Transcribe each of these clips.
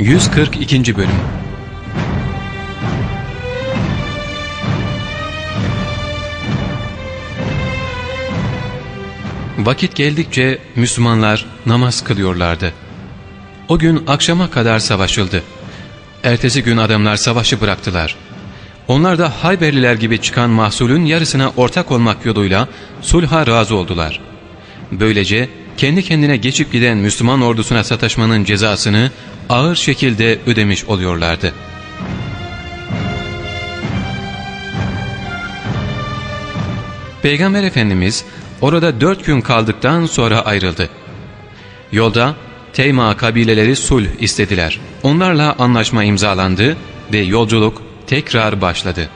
142. Bölüm Vakit geldikçe Müslümanlar namaz kılıyorlardı. O gün akşama kadar savaşıldı. Ertesi gün adamlar savaşı bıraktılar. Onlar da Hayberliler gibi çıkan mahsulün yarısına ortak olmak yoluyla sulha razı oldular. Böylece kendi kendine geçip giden Müslüman ordusuna sataşmanın cezasını ağır şekilde ödemiş oluyorlardı. Peygamber Efendimiz orada dört gün kaldıktan sonra ayrıldı. Yolda Teyma kabileleri sulh istediler. Onlarla anlaşma imzalandı ve yolculuk tekrar başladı.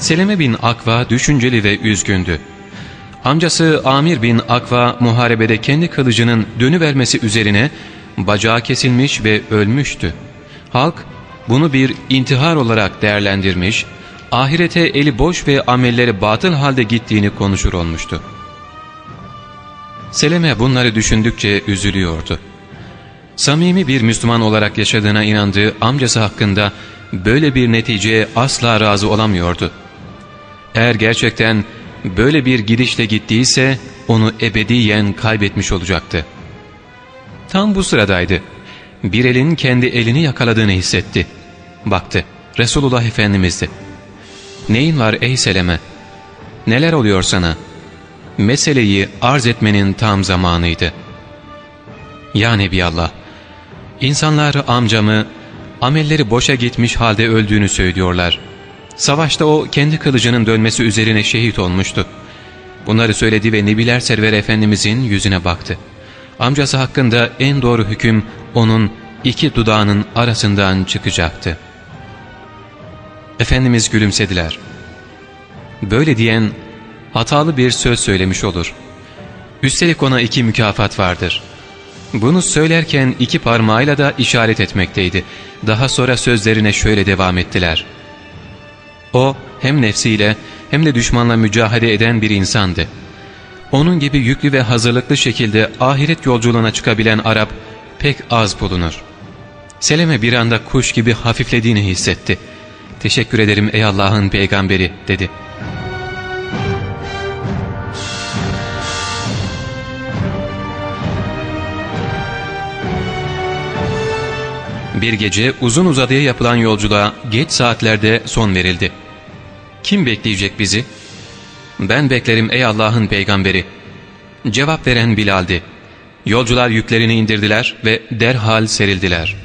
Seleme bin Akva düşünceli ve üzgündü. Amcası Amir bin Akva muharebede kendi kılıcının dönüvermesi üzerine bacağı kesilmiş ve ölmüştü. Halk bunu bir intihar olarak değerlendirmiş, ahirete eli boş ve amelleri batıl halde gittiğini konuşur olmuştu. Seleme bunları düşündükçe üzülüyordu. Samimi bir Müslüman olarak yaşadığına inandığı amcası hakkında böyle bir neticeye asla razı olamıyordu. Eğer gerçekten böyle bir gidişle gittiyse onu ebediyen kaybetmiş olacaktı. Tam bu sıradaydı. Bir elin kendi elini yakaladığını hissetti. Baktı. Resulullah Efendimiz'di. ''Neyin var ey Seleme? Neler oluyor sana?'' Meseleyi arz etmenin tam zamanıydı. ''Ya Nebiallah, insanlar amcamı amelleri boşa gitmiş halde öldüğünü söylüyorlar. Savaşta o kendi kılıcının dönmesi üzerine şehit olmuştu. Bunları söyledi ve Nebiler Server Efendimizin yüzüne baktı. Amcası hakkında en doğru hüküm onun iki dudağının arasından çıkacaktı. Efendimiz gülümsediler. Böyle diyen hatalı bir söz söylemiş olur. Üstelik ona iki mükafat vardır. Bunu söylerken iki parmağıyla da işaret etmekteydi. Daha sonra sözlerine şöyle devam ettiler. O hem nefsiyle hem de düşmanla mücadele eden bir insandı. Onun gibi yüklü ve hazırlıklı şekilde ahiret yolculuğuna çıkabilen Arap pek az bulunur. Seleme bir anda kuş gibi hafiflediğini hissetti. ''Teşekkür ederim ey Allah'ın peygamberi'' dedi. Bir gece uzun uzadıya yapılan yolculuğa geç saatlerde son verildi. Kim bekleyecek bizi? Ben beklerim ey Allah'ın peygamberi. Cevap veren Bilal'di. Yolcular yüklerini indirdiler ve derhal serildiler.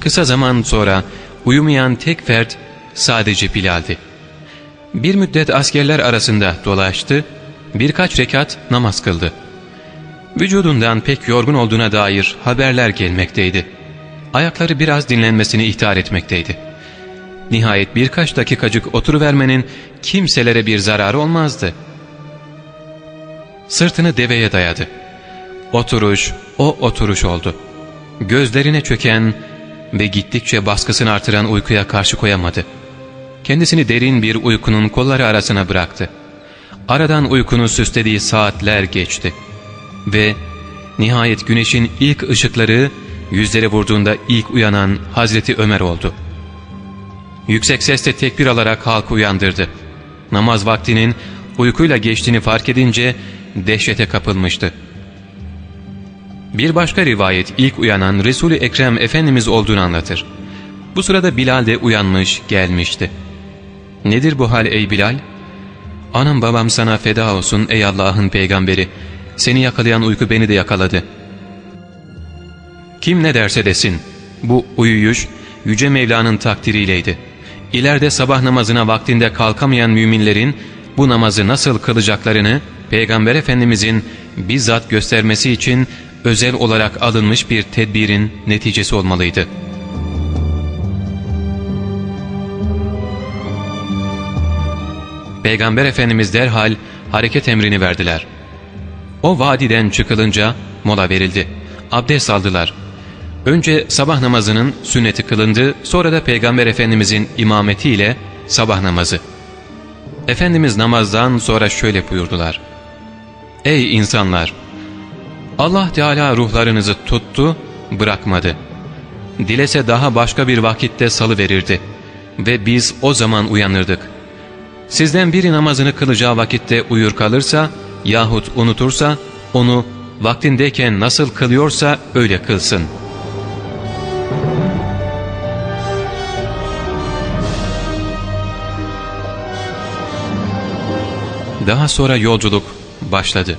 Kısa zaman sonra uyumayan tek fert sadece Bilal'di. Bir müddet askerler arasında dolaştı, birkaç rekat namaz kıldı. Vücudundan pek yorgun olduğuna dair haberler gelmekteydi. Ayakları biraz dinlenmesini ihtar etmekteydi. Nihayet birkaç dakikacık oturuvermenin kimselere bir zararı olmazdı. Sırtını deveye dayadı. Oturuş, o oturuş oldu. Gözlerine çöken ve gittikçe baskısını artıran uykuya karşı koyamadı. Kendisini derin bir uykunun kolları arasına bıraktı. Aradan uykunun süslediği saatler geçti. Ve nihayet güneşin ilk ışıkları yüzlere vurduğunda ilk uyanan Hazreti Ömer oldu. Yüksek sesle tekbir alarak halkı uyandırdı. Namaz vaktinin uykuyla geçtiğini fark edince dehşete kapılmıştı. Bir başka rivayet ilk uyanan Resul-i Ekrem Efendimiz olduğunu anlatır. Bu sırada Bilal de uyanmış gelmişti. ''Nedir bu hal ey Bilal?'' ''Anam babam sana feda olsun ey Allah'ın peygamberi. Seni yakalayan uyku beni de yakaladı.'' Kim ne derse desin, bu uyuyuş Yüce Mevla'nın takdiriyleydi. İleride sabah namazına vaktinde kalkamayan müminlerin bu namazı nasıl kılacaklarını Peygamber Efendimizin bizzat göstermesi için özel olarak alınmış bir tedbirin neticesi olmalıydı. Peygamber Efendimiz derhal hareket emrini verdiler. O vadiden çıkılınca mola verildi. Abdest aldılar. Önce sabah namazının sünneti kılındı, sonra da Peygamber Efendimizin imametiyle sabah namazı. Efendimiz namazdan sonra şöyle buyurdular. Ey insanlar! Allah Teala ruhlarınızı tuttu, bırakmadı. Dilese daha başka bir vakitte salı verirdi ve biz o zaman uyanırdık. Sizden biri namazını kılacağı vakitte uyur kalırsa yahut unutursa onu vaktindeyken nasıl kılıyorsa öyle kılsın. Daha sonra yolculuk başladı.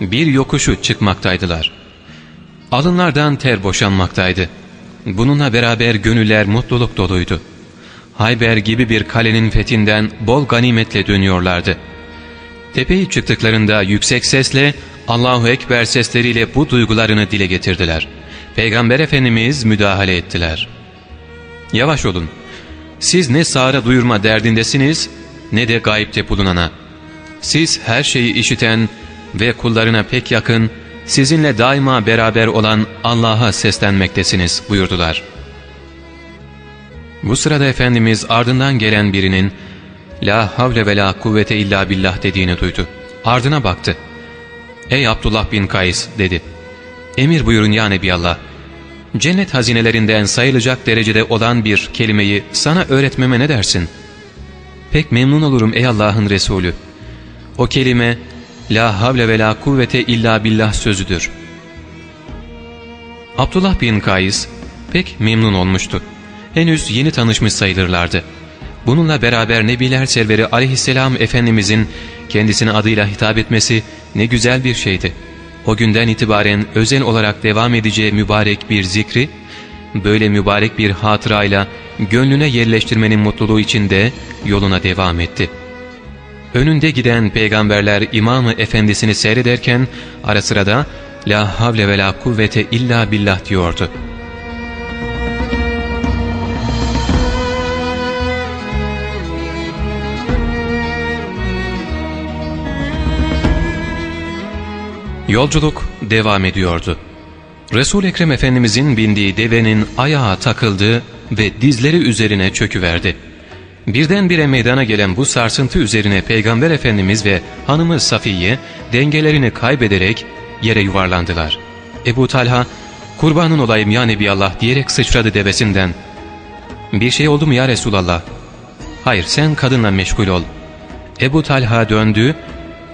Bir yokuşu çıkmaktaydılar. Alınlardan ter boşanmaktaydı. Bununla beraber gönüller mutluluk doluydu. Hayber gibi bir kalenin fethinden bol ganimetle dönüyorlardı. Tepeyi çıktıklarında yüksek sesle Allahu Ekber sesleriyle bu duygularını dile getirdiler. Peygamber Efendimiz müdahale ettiler. Yavaş olun. Siz ne sağra duyurma derdindesiniz ne de gayipte bulunana. Siz her şeyi işiten ve kullarına pek yakın, sizinle daima beraber olan Allah'a seslenmektesiniz buyurdular. Bu sırada Efendimiz ardından gelen birinin La havle ve la kuvvete illa billah dediğini duydu. Ardına baktı. Ey Abdullah bin Kays dedi. Emir buyurun ya Nebiallah. Cennet hazinelerinden sayılacak derecede olan bir kelimeyi sana öğretmeme ne dersin? Pek memnun olurum ey Allah'ın Resulü. O kelime La havle ve la kuvvete illa billah sözüdür. Abdullah bin Kays pek memnun olmuştu. Henüz yeni tanışmış sayılırlardı. Bununla beraber Nebiler Serveri aleyhisselam Efendimizin kendisine adıyla hitap etmesi ne güzel bir şeydi. O günden itibaren özel olarak devam edeceği mübarek bir zikri, böyle mübarek bir hatırayla gönlüne yerleştirmenin mutluluğu içinde yoluna devam etti. Önünde giden peygamberler imamı efendisini seyrederken ara sırada La havle ve la kuvvete illa billah diyordu. Yolculuk devam ediyordu. Resul Ekrem Efendimizin bindiği devenin ayağa takıldı ve dizleri üzerine çöküverdi. Birdenbire meydana gelen bu sarsıntı üzerine Peygamber Efendimiz ve hanımı Safiye dengelerini kaybederek yere yuvarlandılar. Ebu Talha, kurbanın olayım ya Nebiallah diyerek sıçradı devesinden. Bir şey oldu mu ya Resulallah? Hayır sen kadınla meşgul ol. Ebu Talha döndü,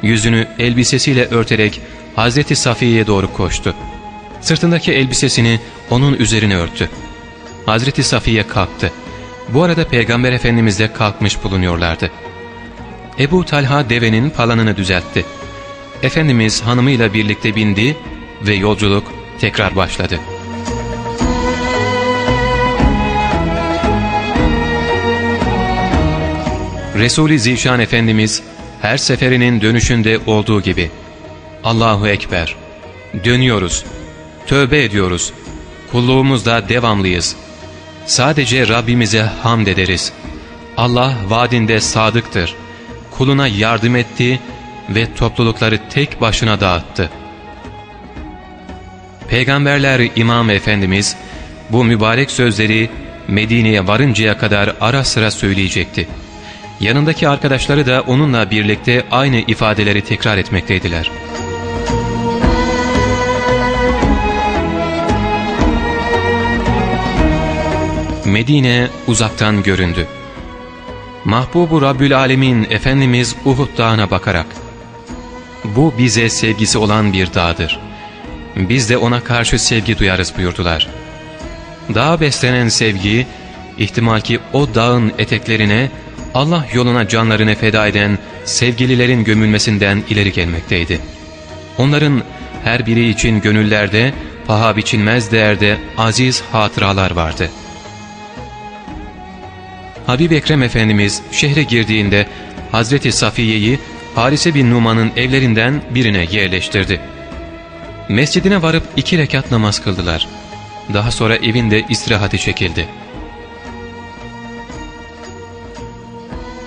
yüzünü elbisesiyle örterek Hazreti Safiye'ye doğru koştu. Sırtındaki elbisesini onun üzerine örttü. Hazreti Safiye kalktı. Bu arada Peygamber Efendimiz de kalkmış bulunuyorlardı. Ebu Talha devenin palanını düzeltti. Efendimiz hanımıyla birlikte bindi ve yolculuk tekrar başladı. Resul-i Zişan Efendimiz her seferinin dönüşünde olduğu gibi Allahu Ekber, dönüyoruz, tövbe ediyoruz, kulluğumuzda devamlıyız. Sadece Rabbimize hamd ederiz. Allah vaadinde sadıktır. Kuluna yardım etti ve toplulukları tek başına dağıttı. Peygamberler İmam Efendimiz bu mübarek sözleri Medine'ye varıncaya kadar ara sıra söyleyecekti. Yanındaki arkadaşları da onunla birlikte aynı ifadeleri tekrar etmekteydiler. Medine uzaktan göründü. Mahbubu Rabbül Alemin Efendimiz Uhud dağına bakarak ''Bu bize sevgisi olan bir dağdır. Biz de ona karşı sevgi duyarız.'' buyurdular. Dağa beslenen sevgi, ihtimal ki o dağın eteklerine Allah yoluna canlarını feda eden sevgililerin gömülmesinden ileri gelmekteydi. Onların her biri için gönüllerde paha biçilmez değerde aziz hatıralar vardı.'' Habib Ekrem Efendimiz şehre girdiğinde Hazreti Safiye'yi Harise bin Numan'ın evlerinden birine yerleştirdi. Mescidine varıp iki rekat namaz kıldılar. Daha sonra evinde istirahati çekildi.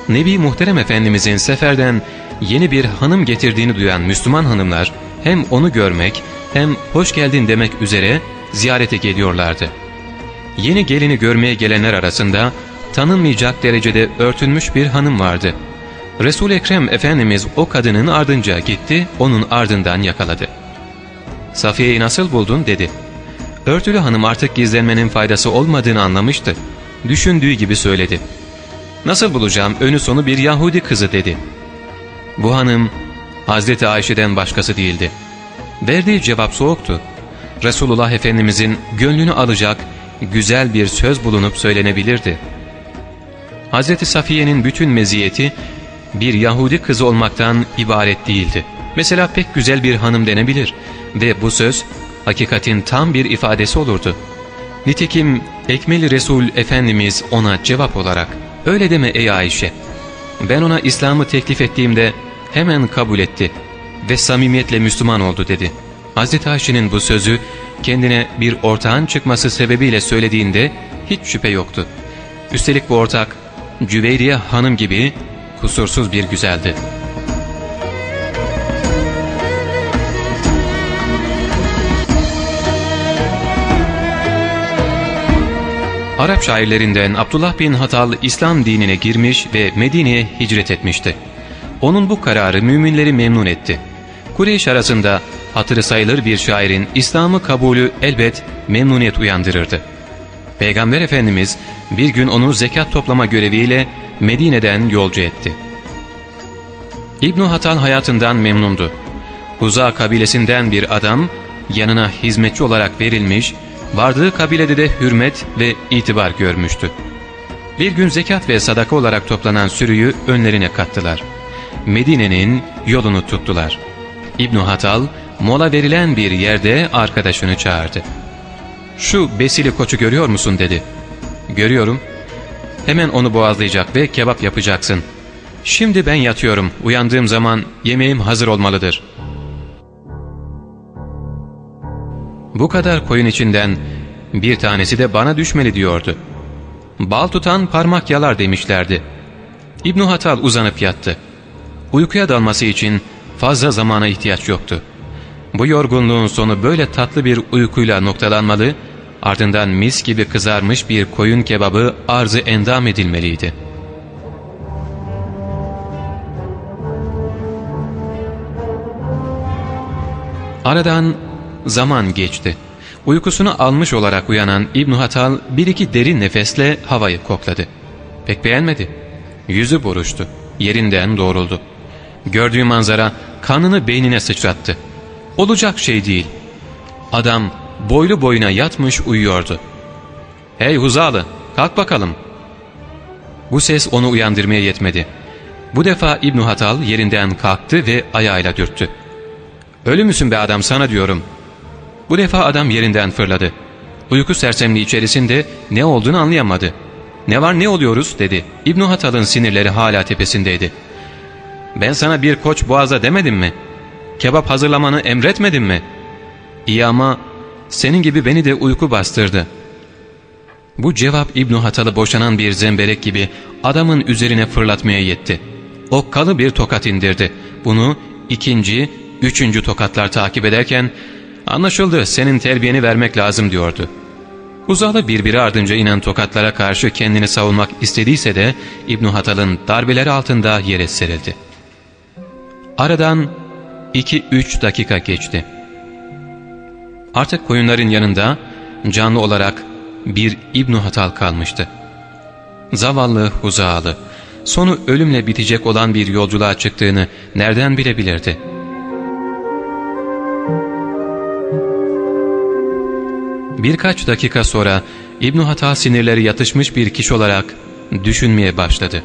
Nebi Muhterem Efendimizin seferden yeni bir hanım getirdiğini duyan Müslüman hanımlar hem onu görmek hem hoş geldin demek üzere ziyarete geliyorlardı. Yeni gelini görmeye gelenler arasında tanınmayacak derecede örtünmüş bir hanım vardı. resul Ekrem Efendimiz o kadının ardınca gitti, onun ardından yakaladı. Safiye'yi nasıl buldun dedi. Örtülü hanım artık gizlenmenin faydası olmadığını anlamıştı. Düşündüğü gibi söyledi. Nasıl bulacağım önü sonu bir Yahudi kızı dedi. Bu hanım Hazreti Ayşe'den başkası değildi. Verdiği cevap soğuktu. Resulullah Efendimizin gönlünü alacak güzel bir söz bulunup söylenebilirdi. Hazreti Safiye'nin bütün meziyeti bir Yahudi kızı olmaktan ibaret değildi. Mesela pek güzel bir hanım denebilir ve bu söz hakikatin tam bir ifadesi olurdu. Nitekim Ekmeli Resul Efendimiz ona cevap olarak ''Öyle deme ey Ayşe, ben ona İslam'ı teklif ettiğimde hemen kabul etti ve samimiyetle Müslüman oldu.'' dedi. Hz. Ayşe'nin bu sözü kendine bir ortağın çıkması sebebiyle söylediğinde hiç şüphe yoktu. Üstelik bu ortak Cüveyriye hanım gibi kusursuz bir güzeldi. Arap şairlerinden Abdullah bin Hatal İslam dinine girmiş ve Medine'ye hicret etmişti. Onun bu kararı müminleri memnun etti. Kureyş arasında hatırı sayılır bir şairin İslam'ı kabulü elbet memnuniyet uyandırırdı. Peygamber Efendimiz bir gün onu zekat toplama göreviyle Medine'den yolcu etti. ibn Hatal hayatından memnundu. Huza kabilesinden bir adam yanına hizmetçi olarak verilmiş, vardığı kabilede de hürmet ve itibar görmüştü. Bir gün zekat ve sadaka olarak toplanan sürüyü önlerine kattılar. Medine'nin yolunu tuttular. ibn Hatal mola verilen bir yerde arkadaşını çağırdı. ''Şu besili koçu görüyor musun?'' dedi. ''Görüyorum.'' Hemen onu boğazlayacak ve kebap yapacaksın. Şimdi ben yatıyorum. Uyandığım zaman yemeğim hazır olmalıdır. Bu kadar koyun içinden bir tanesi de bana düşmeli diyordu. Bal tutan parmak yalar demişlerdi. ibn Hatal uzanıp yattı. Uykuya dalması için fazla zamana ihtiyaç yoktu. Bu yorgunluğun sonu böyle tatlı bir uykuyla noktalanmalı, ardından mis gibi kızarmış bir koyun kebabı arzı endam edilmeliydi. Aradan zaman geçti. Uykusunu almış olarak uyanan İbn Hatal bir iki derin nefesle havayı kokladı. Pek beğenmedi. Yüzü buruştu. Yerinden doğruldu. Gördüğü manzara kanını beynine sıçrattı. Olacak şey değil. Adam boylu boyuna yatmış uyuyordu. ''Hey Huzalı kalk bakalım.'' Bu ses onu uyandırmaya yetmedi. Bu defa İbn Hatal yerinden kalktı ve ayağıyla dürttü. ''Ölü müsün be adam sana diyorum.'' Bu defa adam yerinden fırladı. Uyku sersemliği içerisinde ne olduğunu anlayamadı. ''Ne var ne oluyoruz?'' dedi. İbn Hatal'ın sinirleri hala tepesindeydi. ''Ben sana bir koç boğaza demedim mi? Kebap hazırlamanı emretmedim mi? İyi ama senin gibi beni de uyku bastırdı. Bu cevap İbn Hatal'ı boşanan bir zemberek gibi adamın üzerine fırlatmaya yetti. Okkalı bir tokat indirdi. Bunu ikinci, üçüncü tokatlar takip ederken anlaşıldı senin terbiyeni vermek lazım diyordu. Uzalı birbiri ardınca inen tokatlara karşı kendini savunmak istediyse de İbn Hatal'ın darbeleri altında yere serildi. Aradan iki üç dakika geçti. Artık koyunların yanında canlı olarak bir İbn Hatal kalmıştı. Zavallı Huzalı, sonu ölümle bitecek olan bir yolculuğa çıktığını nereden bilebilirdi? Birkaç dakika sonra İbn Hatal sinirleri yatışmış bir kişi olarak düşünmeye başladı.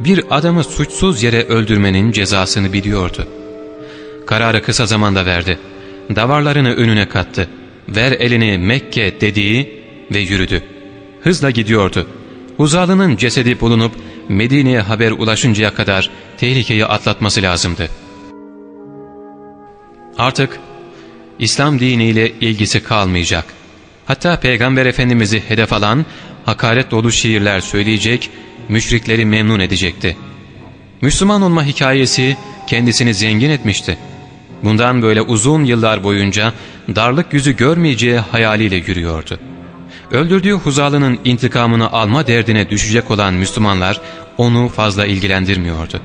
Bir adamı suçsuz yere öldürmenin cezasını biliyordu. Kararı kısa zamanda verdi davarlarını önüne kattı. Ver elini Mekke dediği ve yürüdü. Hızla gidiyordu. Huzalı'nın cesedi bulunup Medine'ye haber ulaşıncaya kadar tehlikeyi atlatması lazımdı. Artık İslam diniyle ilgisi kalmayacak. Hatta Peygamber Efendimiz'i hedef alan hakaret dolu şiirler söyleyecek, müşrikleri memnun edecekti. Müslüman olma hikayesi kendisini zengin etmişti. Bundan böyle uzun yıllar boyunca darlık yüzü görmeyeceği hayaliyle yürüyordu. Öldürdüğü Huzalı'nın intikamını alma derdine düşecek olan Müslümanlar onu fazla ilgilendirmiyordu.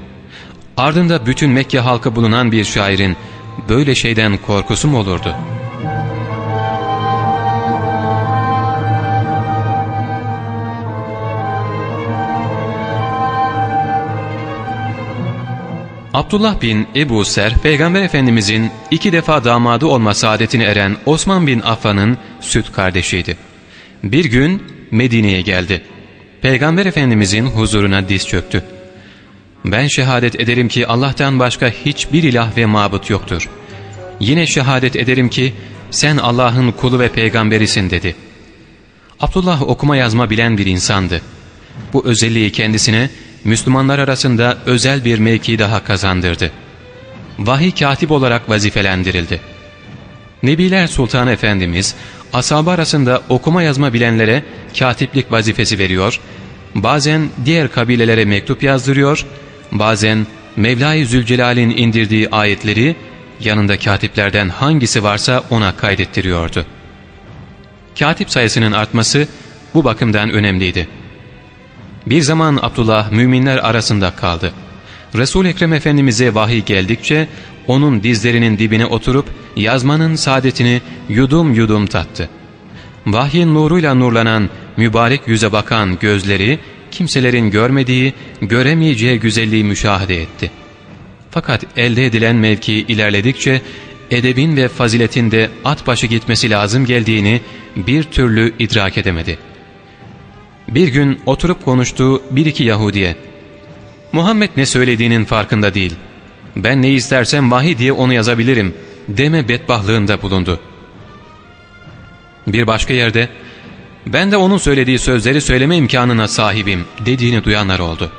ardında bütün Mekke halkı bulunan bir şairin böyle şeyden korkusu mu olurdu? Abdullah bin Ebu Ser, Peygamber Efendimizin iki defa damadı olma saadetine eren Osman bin Affan'ın süt kardeşiydi. Bir gün Medine'ye geldi. Peygamber Efendimizin huzuruna diz çöktü. Ben şehadet ederim ki Allah'tan başka hiçbir ilah ve mabut yoktur. Yine şehadet ederim ki sen Allah'ın kulu ve peygamberisin dedi. Abdullah okuma yazma bilen bir insandı. Bu özelliği kendisine Müslümanlar arasında özel bir mevki daha kazandırdı. Vahiy katip olarak vazifelendirildi. Nebiler Sultan Efendimiz ashabı arasında okuma yazma bilenlere katiplik vazifesi veriyor, bazen diğer kabilelere mektup yazdırıyor, bazen Mevla-i Zülcelal'in indirdiği ayetleri yanında katiplerden hangisi varsa ona kaydettiriyordu. Katip sayısının artması bu bakımdan önemliydi. Bir zaman Abdullah müminler arasında kaldı. Resul Ekrem Efendimiz'e vahiy geldikçe onun dizlerinin dibine oturup yazmanın saadetini yudum yudum tattı. Vahyin nuruyla nurlanan, mübarek yüze bakan gözleri kimselerin görmediği, göremeyeceği güzelliği müşahede etti. Fakat elde edilen mevki ilerledikçe edebin ve faziletin de at başı gitmesi lazım geldiğini bir türlü idrak edemedi. Bir gün oturup konuştuğu bir iki Yahudiye, Muhammed ne söylediğinin farkında değil, ben ne istersem vahiy diye onu yazabilirim deme bedbahlığında bulundu. Bir başka yerde, ben de onun söylediği sözleri söyleme imkanına sahibim dediğini duyanlar oldu.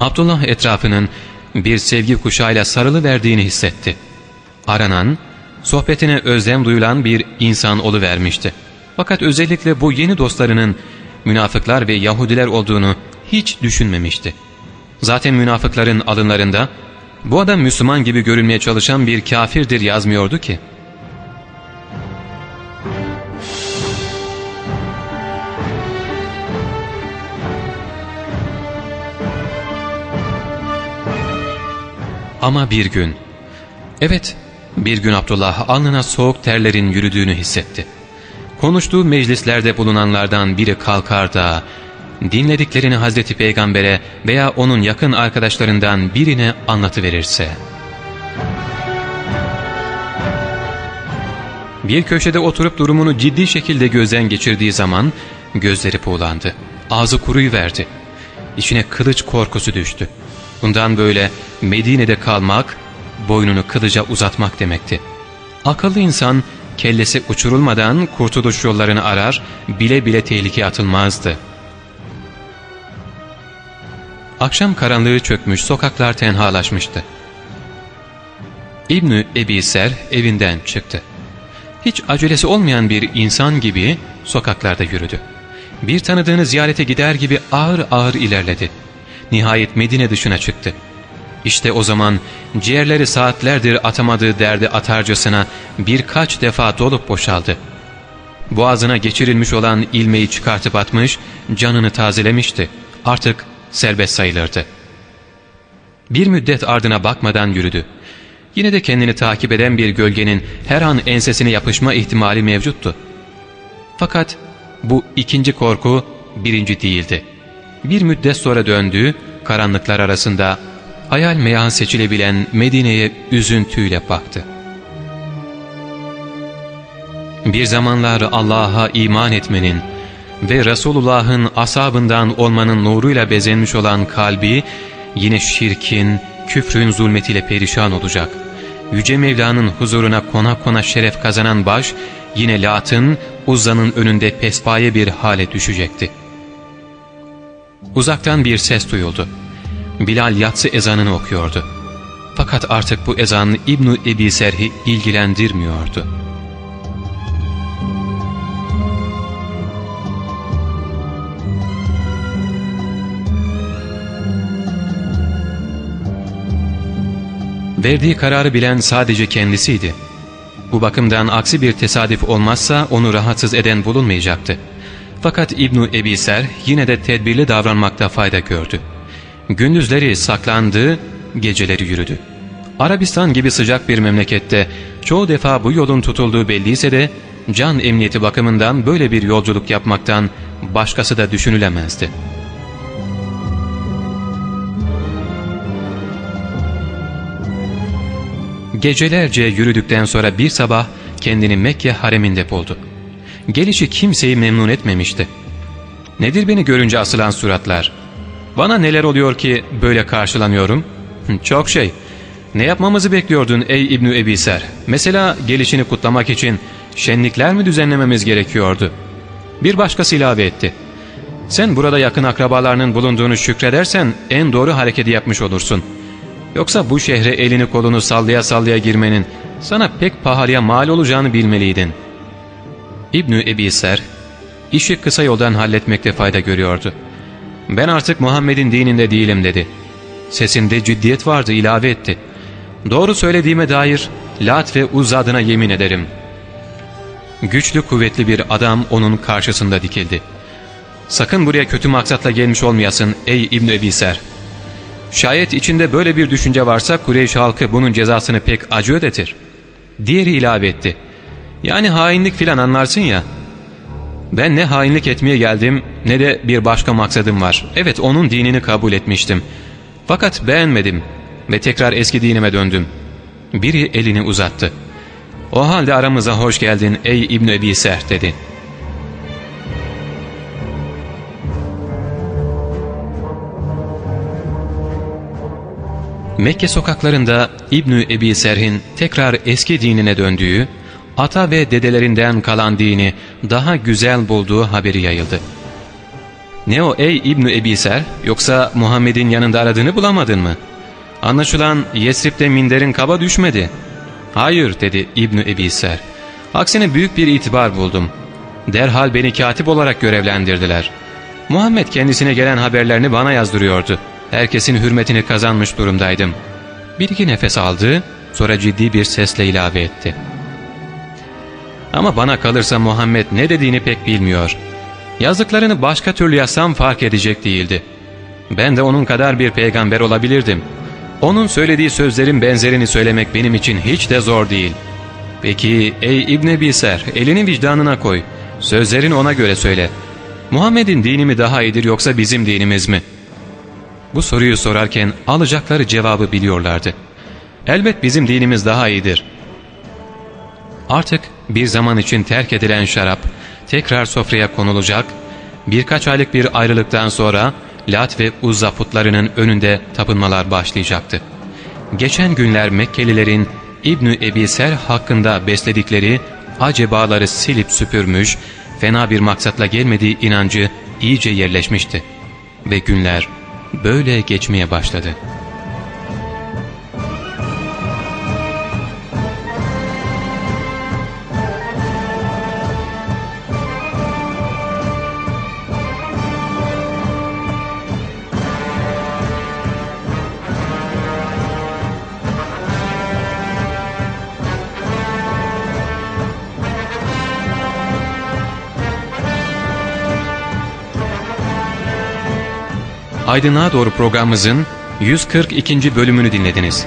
Abdullah etrafının bir sevgi kuşağıyla sarılı verdiğini hissetti. Aranan, sohbetine özlem duyulan bir insan vermişti. Fakat özellikle bu yeni dostlarının münafıklar ve Yahudiler olduğunu hiç düşünmemişti. Zaten münafıkların alınlarında bu adam Müslüman gibi görünmeye çalışan bir kafirdir yazmıyordu ki. Ama bir gün, evet bir gün Abdullah alnına soğuk terlerin yürüdüğünü hissetti. Konuştuğu meclislerde bulunanlardan biri kalkar da dinlediklerini Hazreti Peygamber'e veya onun yakın arkadaşlarından birine anlatıverirse. Bir köşede oturup durumunu ciddi şekilde gözden geçirdiği zaman gözleri buğulandı. Ağzı verdi. İçine kılıç korkusu düştü. Bundan böyle Medine'de kalmak, boynunu kılıca uzatmak demekti. Akıllı insan kellesi uçurulmadan kurtuluş yollarını arar, bile bile tehlikeye atılmazdı. Akşam karanlığı çökmüş, sokaklar tenhalaşmıştı. İbnü Ebi Ser evinden çıktı. Hiç acelesi olmayan bir insan gibi sokaklarda yürüdü. Bir tanıdığını ziyarete gider gibi ağır ağır ilerledi. Nihayet Medine dışına çıktı. İşte o zaman ciğerleri saatlerdir atamadığı derdi atarcasına birkaç defa dolup boşaldı. Boğazına geçirilmiş olan ilmeği çıkartıp atmış, canını tazelemişti. Artık serbest sayılırdı. Bir müddet ardına bakmadan yürüdü. Yine de kendini takip eden bir gölgenin her an ensesine yapışma ihtimali mevcuttu. Fakat bu ikinci korku birinci değildi. Bir müddet sonra döndüğü karanlıklar arasında hayal meyan seçilebilen Medine'ye üzüntüyle baktı. Bir zamanlar Allah'a iman etmenin ve Resulullah'ın asabından olmanın nuruyla bezenmiş olan kalbi yine şirkin, küfrün zulmetiyle perişan olacak. Yüce Mevla'nın huzuruna kona kona şeref kazanan baş yine Lat'ın, Uzza'nın önünde pespaye bir hale düşecekti. Uzaktan bir ses duyuldu. Bilal yatsı ezanını okuyordu. Fakat artık bu ezan İbn-i Ebi Serhi ilgilendirmiyordu. Verdiği kararı bilen sadece kendisiydi. Bu bakımdan aksi bir tesadüf olmazsa onu rahatsız eden bulunmayacaktı. Fakat İbn-i Ebi Ser yine de tedbirli davranmakta fayda gördü. Gündüzleri saklandığı geceleri yürüdü. Arabistan gibi sıcak bir memlekette çoğu defa bu yolun tutulduğu belliyse de can emniyeti bakımından böyle bir yolculuk yapmaktan başkası da düşünülemezdi. Gecelerce yürüdükten sonra bir sabah kendini Mekke hareminde buldu. Gelişi kimseyi memnun etmemişti. Nedir beni görünce asılan suratlar? Bana neler oluyor ki böyle karşılanıyorum? Çok şey. Ne yapmamızı bekliyordun ey İbnü Ebiser? Mesela gelişini kutlamak için şenlikler mi düzenlememiz gerekiyordu? Bir başkası ilave etti. Sen burada yakın akrabalarının bulunduğunu şükredersen en doğru hareketi yapmış olursun. Yoksa bu şehre elini kolunu sallaya sallaya girmenin sana pek pahalıya mal olacağını bilmeliydin. İbnü Ebiser işi kısa yoldan halletmekte fayda görüyordu. Ben artık Muhammed'in dininde değilim dedi. Sesinde ciddiyet vardı ilave etti. Doğru söylediğime dair Lat ve Uz adına yemin ederim. Güçlü kuvvetli bir adam onun karşısında dikildi. Sakın buraya kötü maksatla gelmiş olmayasın ey İbn Ebi Ser. Şayet içinde böyle bir düşünce varsa Kureyş halkı bunun cezasını pek acı ödetir. Diğeri ilave etti. Yani hainlik filan anlarsın ya. Ben ne hainlik etmeye geldim ne de bir başka maksadım var. Evet onun dinini kabul etmiştim. Fakat beğenmedim ve tekrar eski dinime döndüm. Biri elini uzattı. O halde aramıza hoş geldin ey İbn Ebi Ser dedi. Mekke sokaklarında İbnü Ebi Serh'in tekrar eski dinine döndüğü, ata ve dedelerinden kalan dini daha güzel bulduğu haberi yayıldı. Ne o ey İbnü Ebi yoksa Muhammed'in yanında aradığını bulamadın mı? Anlaşılan Yesrib'de minderin kaba düşmedi. Hayır dedi İbnü Ebi. Aksine büyük bir itibar buldum. Derhal beni katip olarak görevlendirdiler. Muhammed kendisine gelen haberlerini bana yazdırıyordu. Herkesin hürmetini kazanmış durumdaydım. Bir iki nefes aldı, sonra ciddi bir sesle ilave etti. Ama bana kalırsa Muhammed ne dediğini pek bilmiyor. Yazdıklarını başka türlü yazsam fark edecek değildi. Ben de onun kadar bir peygamber olabilirdim. Onun söylediği sözlerin benzerini söylemek benim için hiç de zor değil. Peki ey İbn Biser elini vicdanına koy. Sözlerini ona göre söyle. Muhammed'in dini mi daha iyidir yoksa bizim dinimiz mi? Bu soruyu sorarken alacakları cevabı biliyorlardı. Elbet bizim dinimiz daha iyidir. Artık bir zaman için terk edilen şarap tekrar sofraya konulacak, birkaç aylık bir ayrılıktan sonra Lat ve Uzza putlarının önünde tapınmalar başlayacaktı. Geçen günler Mekkelilerin İbnü Ebi Ser hakkında besledikleri acebaları silip süpürmüş, fena bir maksatla gelmediği inancı iyice yerleşmişti. Ve günler böyle geçmeye başladı.'' Aydınlığa Doğru programımızın 142. bölümünü dinlediniz.